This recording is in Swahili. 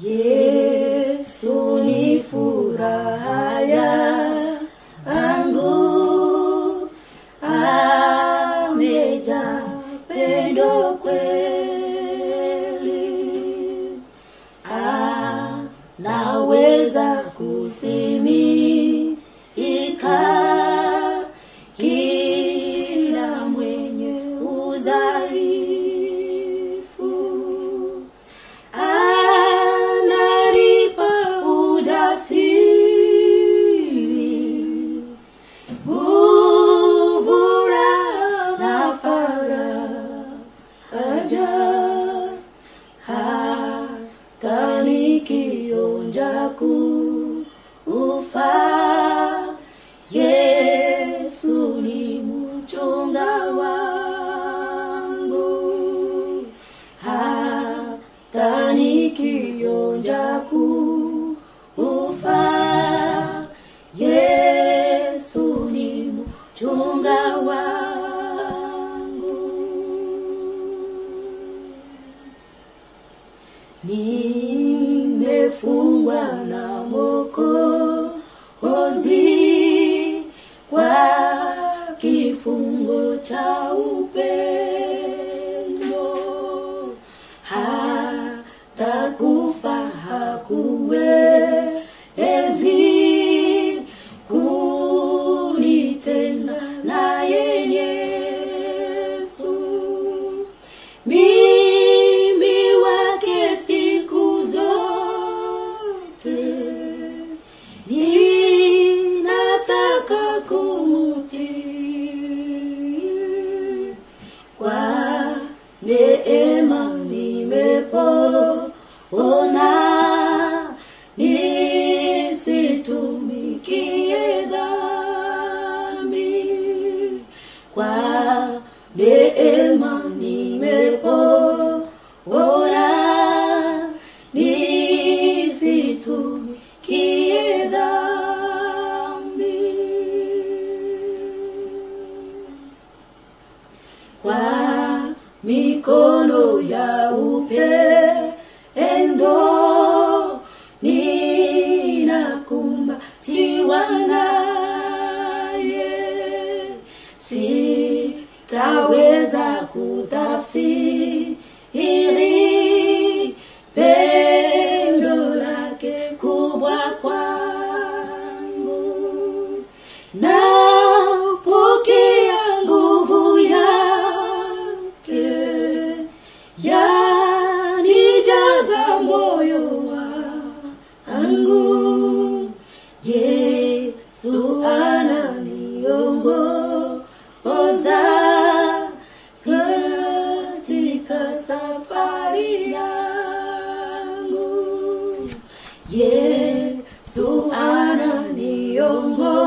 Yesu ni furaha yangu, amejaa pendo kweli, anaweza kusimika faraja, hata nikionja kufa, Yesu ni mchunga wangu hata nikionja kufa, Yesu ni mchunga wangu. Nimefungwa na mokozi kwa kifungo cha upendo. Hata kufa hakuwezi neema nimepona, nisitumikie dhambi. Kwa neema mikono ya upendo ninakumbatiwa naye, sitaweza kutafsiri pendo habari yangu. Yesu ananiongoza.